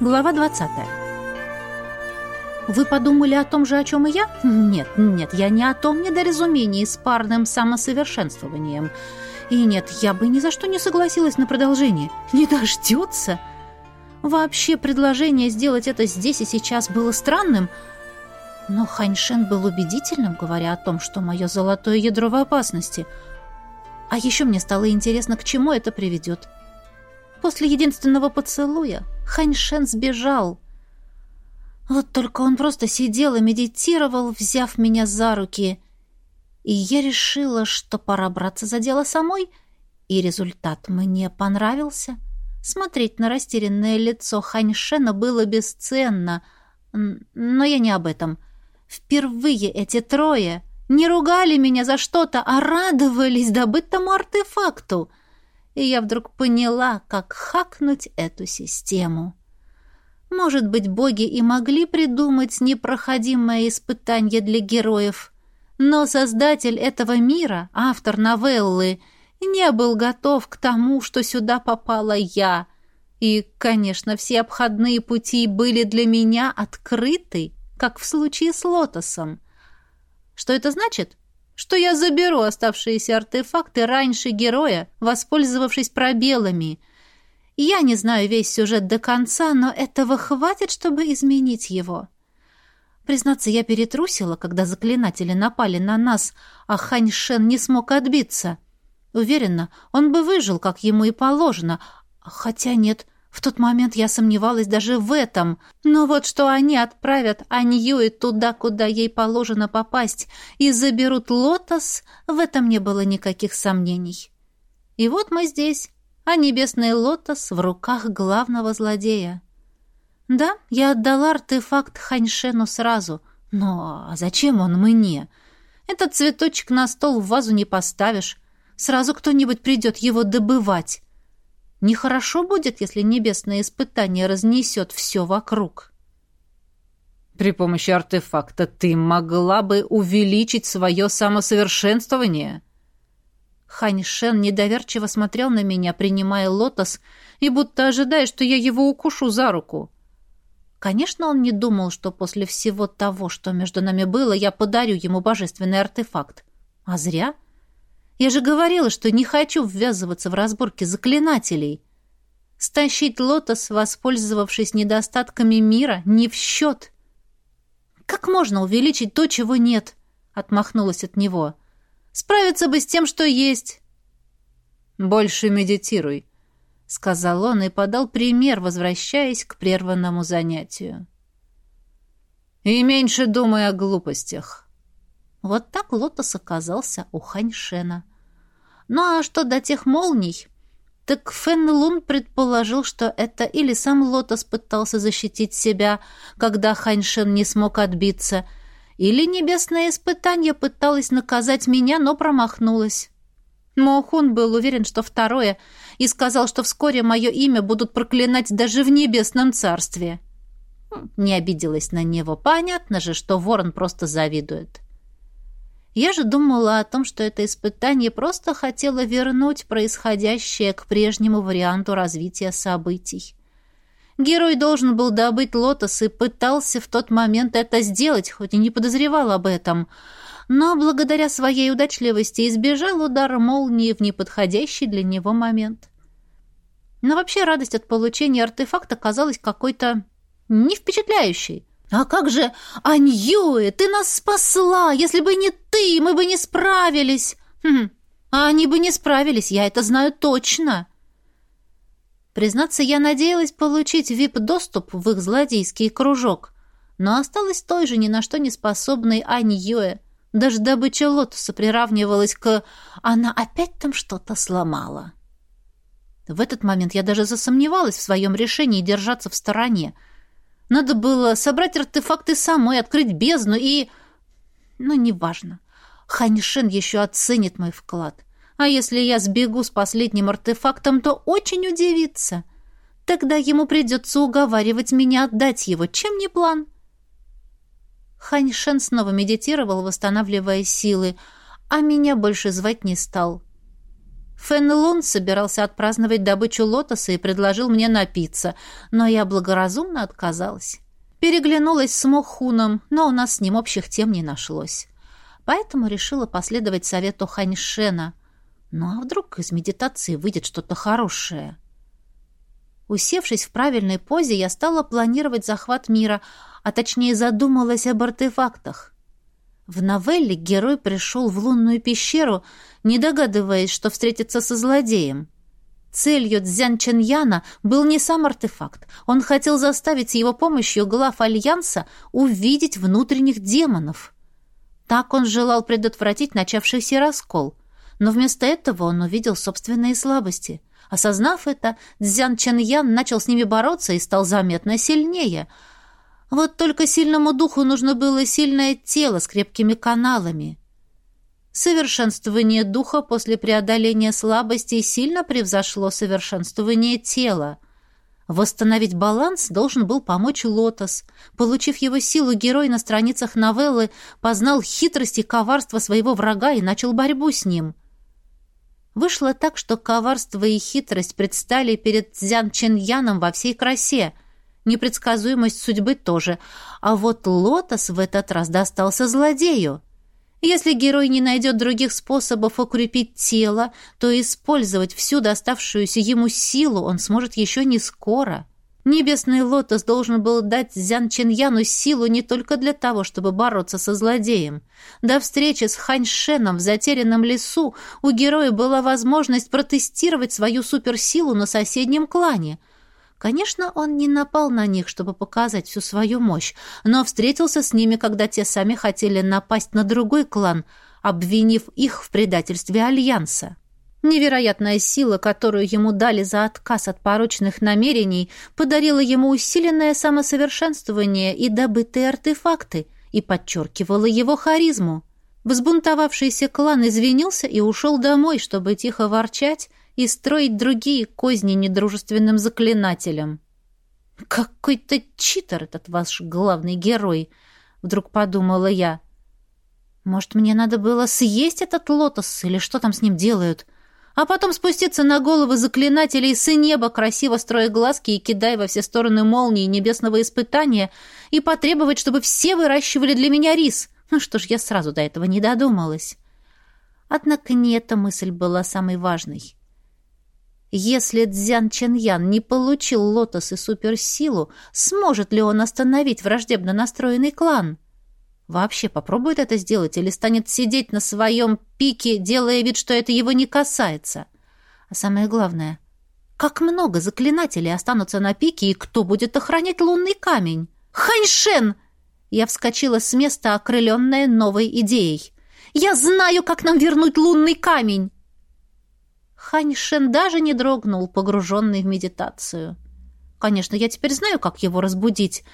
Глава 20. Вы подумали о том же, о чем и я? Нет, нет, я не о том недоразумении с парным самосовершенствованием. И нет, я бы ни за что не согласилась на продолжение. Не дождется. Вообще, предложение сделать это здесь и сейчас было странным, но Ханьшен был убедительным, говоря о том, что мое золотое ядро в опасности. А еще мне стало интересно, к чему это приведет. После единственного поцелуя Ханьшен сбежал. Вот только он просто сидел и медитировал, взяв меня за руки. И я решила, что пора браться за дело самой, и результат мне понравился. Смотреть на растерянное лицо Ханьшена было бесценно, но я не об этом — Впервые эти трое не ругали меня за что-то, а радовались добытому артефакту. И я вдруг поняла, как хакнуть эту систему. Может быть, боги и могли придумать непроходимое испытание для героев, но создатель этого мира, автор новеллы, не был готов к тому, что сюда попала я. И, конечно, все обходные пути были для меня открыты как в случае с лотосом. Что это значит? Что я заберу оставшиеся артефакты раньше героя, воспользовавшись пробелами. Я не знаю весь сюжет до конца, но этого хватит, чтобы изменить его. Признаться, я перетрусила, когда заклинатели напали на нас, а Хань Шен не смог отбиться. Уверена, он бы выжил, как ему и положено. Хотя нет, в тот момент я сомневалась даже в этом. Но вот что они отправят Аньюи туда, куда ей положено попасть, и заберут лотос, в этом не было никаких сомнений. И вот мы здесь, а небесный лотос в руках главного злодея. Да, я отдала артефакт Ханьшену сразу, но зачем он мне? Этот цветочек на стол в вазу не поставишь. Сразу кто-нибудь придет его добывать. Нехорошо будет, если небесное испытание разнесет все вокруг. При помощи артефакта ты могла бы увеличить свое самосовершенствование. Хань Шен недоверчиво смотрел на меня, принимая лотос, и будто ожидая, что я его укушу за руку. Конечно, он не думал, что после всего того, что между нами было, я подарю ему божественный артефакт. А зря. — я же говорила, что не хочу ввязываться в разборки заклинателей. Стащить лотос, воспользовавшись недостатками мира, не в счет. Как можно увеличить то, чего нет? Отмахнулась от него. Справиться бы с тем, что есть. Больше медитируй, сказал он и подал пример, возвращаясь к прерванному занятию. И меньше думай о глупостях. Вот так лотос оказался у Ханьшена. Ну а что до тех молний? Так Фен Лун предположил, что это или сам Лотос пытался защитить себя, когда Ханьшен не смог отбиться, или небесное испытание пыталось наказать меня, но промахнулось. Мохун был уверен, что второе, и сказал, что вскоре мое имя будут проклинать даже в небесном царстве. Хм, не обиделась на него. Понятно же, что ворон просто завидует. Я же думала о том, что это испытание просто хотело вернуть происходящее к прежнему варианту развития событий. Герой должен был добыть лотос и пытался в тот момент это сделать, хоть и не подозревал об этом, но благодаря своей удачливости избежал удара молнии в неподходящий для него момент. Но вообще радость от получения артефакта казалась какой-то не впечатляющей. «А как же, Аньюэ, ты нас спасла! Если бы не ты, мы бы не справились!» хм, «А они бы не справились, я это знаю точно!» Признаться, я надеялась получить вип-доступ в их злодейский кружок, но осталась той же ни на что не способной Аньюэ. Даже добыча лотоса приравнивалась к «она опять там что-то сломала». В этот момент я даже засомневалась в своем решении держаться в стороне — надо было собрать артефакты самой, открыть бездну и... Ну, неважно. Ханьшин еще оценит мой вклад. А если я сбегу с последним артефактом, то очень удивится. Тогда ему придется уговаривать меня отдать его. Чем не план? Ханьшен снова медитировал, восстанавливая силы, а меня больше звать не стал. Фэн собирался отпраздновать добычу лотоса и предложил мне напиться, но я благоразумно отказалась. Переглянулась с Мохуном, но у нас с ним общих тем не нашлось. Поэтому решила последовать совету Ханьшена. Ну а вдруг из медитации выйдет что-то хорошее? Усевшись в правильной позе, я стала планировать захват мира, а точнее задумалась об артефактах. В новелле герой пришел в лунную пещеру, не догадываясь, что встретится со злодеем. Целью Цзян Ченьяна был не сам артефакт. Он хотел заставить его помощью глав Альянса увидеть внутренних демонов. Так он желал предотвратить начавшийся раскол. Но вместо этого он увидел собственные слабости. Осознав это, Цзян Ченьян начал с ними бороться и стал заметно сильнее – вот только сильному духу нужно было сильное тело с крепкими каналами. Совершенствование духа после преодоления слабостей сильно превзошло совершенствование тела. Восстановить баланс должен был помочь Лотос. Получив его силу, герой на страницах новеллы познал хитрость и коварство своего врага и начал борьбу с ним. Вышло так, что коварство и хитрость предстали перед Цзян Ченьяном во всей красе — Непредсказуемость судьбы тоже. А вот Лотос в этот раз достался злодею. Если герой не найдет других способов укрепить тело, то использовать всю доставшуюся ему силу он сможет еще не скоро. Небесный лотос должен был дать Зян Чиньяну силу не только для того, чтобы бороться со злодеем. До встречи с Ханьшеном в затерянном лесу у героя была возможность протестировать свою суперсилу на соседнем клане – Конечно, он не напал на них, чтобы показать всю свою мощь, но встретился с ними, когда те сами хотели напасть на другой клан, обвинив их в предательстве Альянса. Невероятная сила, которую ему дали за отказ от порочных намерений, подарила ему усиленное самосовершенствование и добытые артефакты и подчеркивала его харизму. Взбунтовавшийся клан извинился и ушел домой, чтобы тихо ворчать и строить другие козни недружественным заклинателям. «Какой-то читер этот ваш главный герой», — вдруг подумала я. «Может, мне надо было съесть этот лотос или что там с ним делают?» а потом спуститься на головы заклинателей с неба, красиво строя глазки и кидая во все стороны молнии небесного испытания, и потребовать, чтобы все выращивали для меня рис. Ну что ж, я сразу до этого не додумалась. Однако не эта мысль была самой важной. Если Цзян Ченьян не получил лотос и суперсилу, сможет ли он остановить враждебно настроенный клан? Вообще попробует это сделать или станет сидеть на своем пике, делая вид, что это его не касается? А самое главное, как много заклинателей останутся на пике и кто будет охранять лунный камень? Ханьшен! Я вскочила с места, окрыленная новой идеей. «Я знаю, как нам вернуть лунный камень!» Ханьшен даже не дрогнул, погруженный в медитацию. Конечно, я теперь знаю, как его разбудить,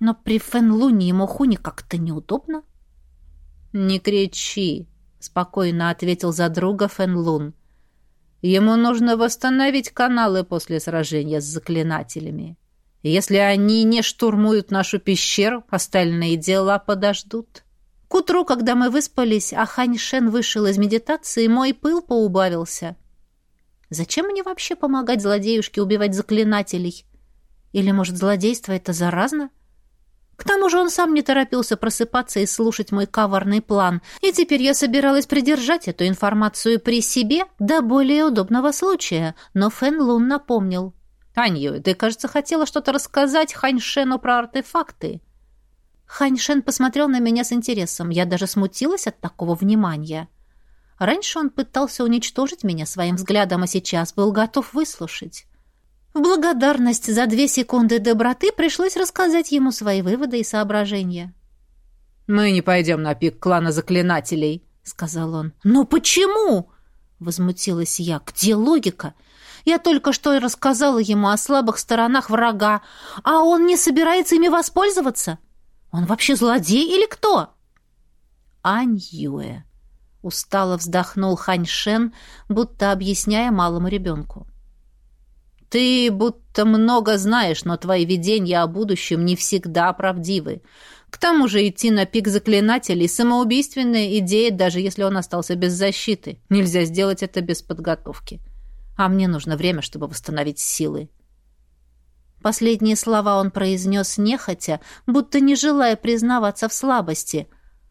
но при Фэнлуне и Мохуне как-то неудобно. «Не кричи», — спокойно ответил за друга Фэнлун. «Ему нужно восстановить каналы после сражения с заклинателями. Если они не штурмуют нашу пещеру, остальные дела подождут». К утру, когда мы выспались, а Ханьшен вышел из медитации, мой пыл поубавился — Зачем мне вообще помогать злодеюшке убивать заклинателей? Или, может, злодейство это заразно? К тому же он сам не торопился просыпаться и слушать мой коварный план, и теперь я собиралась придержать эту информацию при себе до более удобного случая, но Фэн Лун напомнил. «Анью, ты, кажется, хотела что-то рассказать Ханьшену про артефакты». Ханьшен посмотрел на меня с интересом. Я даже смутилась от такого внимания. Раньше он пытался уничтожить меня своим взглядом, а сейчас был готов выслушать. В благодарность за две секунды доброты пришлось рассказать ему свои выводы и соображения. «Мы не пойдем на пик клана заклинателей», — сказал он. «Но почему?» — возмутилась я. «Где логика? Я только что рассказала ему о слабых сторонах врага, а он не собирается ими воспользоваться. Он вообще злодей или кто?» «Ань Юэ», Устало вздохнул Ханьшен, будто объясняя малому ребенку. «Ты будто много знаешь, но твои видения о будущем не всегда правдивы. К тому же идти на пик заклинателей – самоубийственная идея, даже если он остался без защиты. Нельзя сделать это без подготовки. А мне нужно время, чтобы восстановить силы. Последние слова он произнес нехотя, будто не желая признаваться в слабости.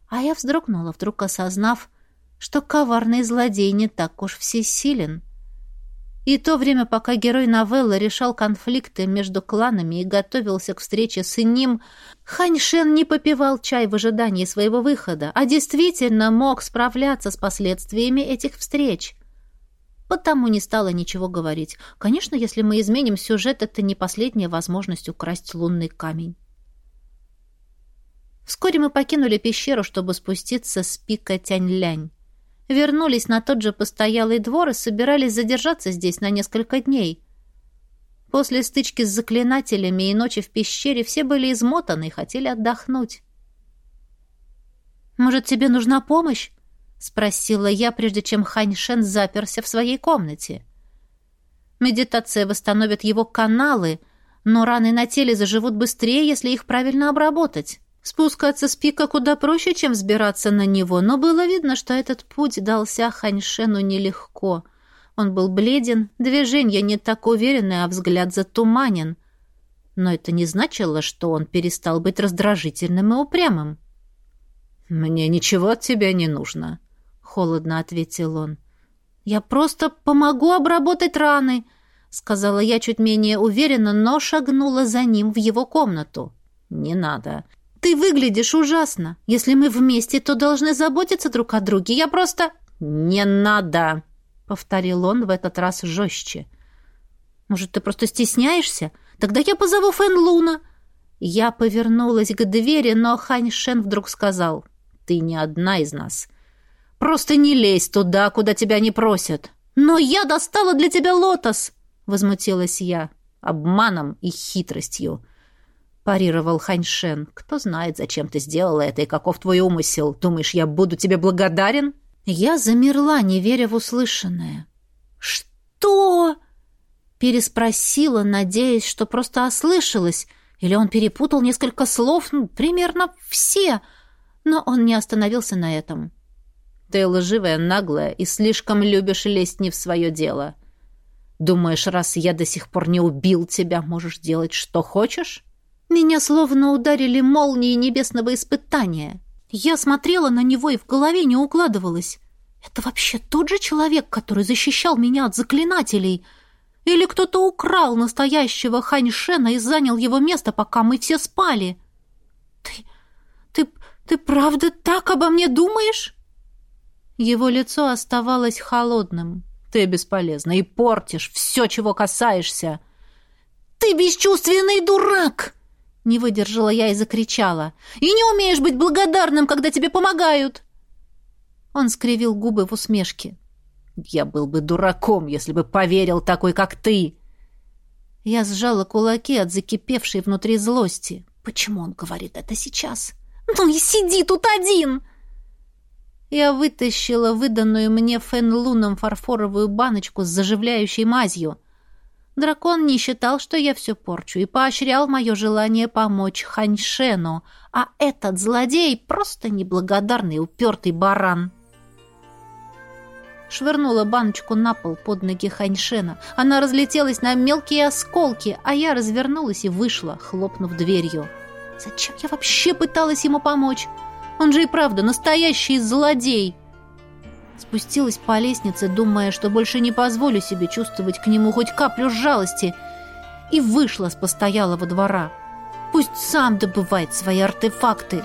А я вздрогнула, вдруг осознав, что коварный злодей не так уж всесилен. И то время, пока герой новеллы решал конфликты между кланами и готовился к встрече с ним, Хань Шен не попивал чай в ожидании своего выхода, а действительно мог справляться с последствиями этих встреч. Потому не стала ничего говорить. Конечно, если мы изменим сюжет, это не последняя возможность украсть лунный камень. Вскоре мы покинули пещеру, чтобы спуститься с пика Тянь-Лянь вернулись на тот же постоялый двор и собирались задержаться здесь на несколько дней. После стычки с заклинателями и ночи в пещере все были измотаны и хотели отдохнуть. «Может, тебе нужна помощь?» — спросила я, прежде чем Хань Шен заперся в своей комнате. Медитация восстановит его каналы, но раны на теле заживут быстрее, если их правильно обработать. Спускаться с пика куда проще, чем взбираться на него, но было видно, что этот путь дался Ханьшену нелегко. Он был бледен, движения не так уверены, а взгляд затуманен. Но это не значило, что он перестал быть раздражительным и упрямым. «Мне ничего от тебя не нужно», — холодно ответил он. «Я просто помогу обработать раны», — сказала я чуть менее уверенно, но шагнула за ним в его комнату. «Не надо. Ты выглядишь ужасно. Если мы вместе, то должны заботиться друг о друге. Я просто...» «Не надо!» — повторил он в этот раз жестче. «Может, ты просто стесняешься? Тогда я позову Фэн Луна». Я повернулась к двери, но Хань Шен вдруг сказал. «Ты не одна из нас. Просто не лезь туда, куда тебя не просят». «Но я достала для тебя лотос!» — возмутилась я. «Обманом и хитростью парировал Ханьшен. «Кто знает, зачем ты сделала это и каков твой умысел? Думаешь, я буду тебе благодарен?» Я замерла, не веря в услышанное. «Что?» Переспросила, надеясь, что просто ослышалась, или он перепутал несколько слов, ну, примерно все, но он не остановился на этом. «Ты лживая, наглая и слишком любишь лезть не в свое дело. Думаешь, раз я до сих пор не убил тебя, можешь делать, что хочешь?» Меня словно ударили молнии небесного испытания. Я смотрела на него и в голове не укладывалась. Это вообще тот же человек, который защищал меня от заклинателей? Или кто-то украл настоящего Ханьшена и занял его место, пока мы все спали? Ты... ты... ты правда так обо мне думаешь? Его лицо оставалось холодным. Ты бесполезна и портишь все, чего касаешься. Ты бесчувственный дурак! Не выдержала я и закричала. «И не умеешь быть благодарным, когда тебе помогают!» Он скривил губы в усмешке. «Я был бы дураком, если бы поверил такой, как ты!» Я сжала кулаки от закипевшей внутри злости. «Почему он говорит это сейчас?» «Ну и сиди тут один!» Я вытащила выданную мне Фен Луном фарфоровую баночку с заживляющей мазью — Дракон не считал, что я все порчу, и поощрял мое желание помочь Ханьшену, а этот злодей просто неблагодарный упертый баран. Швырнула баночку на пол под ноги Ханьшена. Она разлетелась на мелкие осколки, а я развернулась и вышла, хлопнув дверью. Зачем я вообще пыталась ему помочь? Он же и правда настоящий злодей. Спустилась по лестнице, думая, что больше не позволю себе чувствовать к нему хоть каплю жалости, и вышла с постоялого двора. Пусть сам добывает свои артефакты,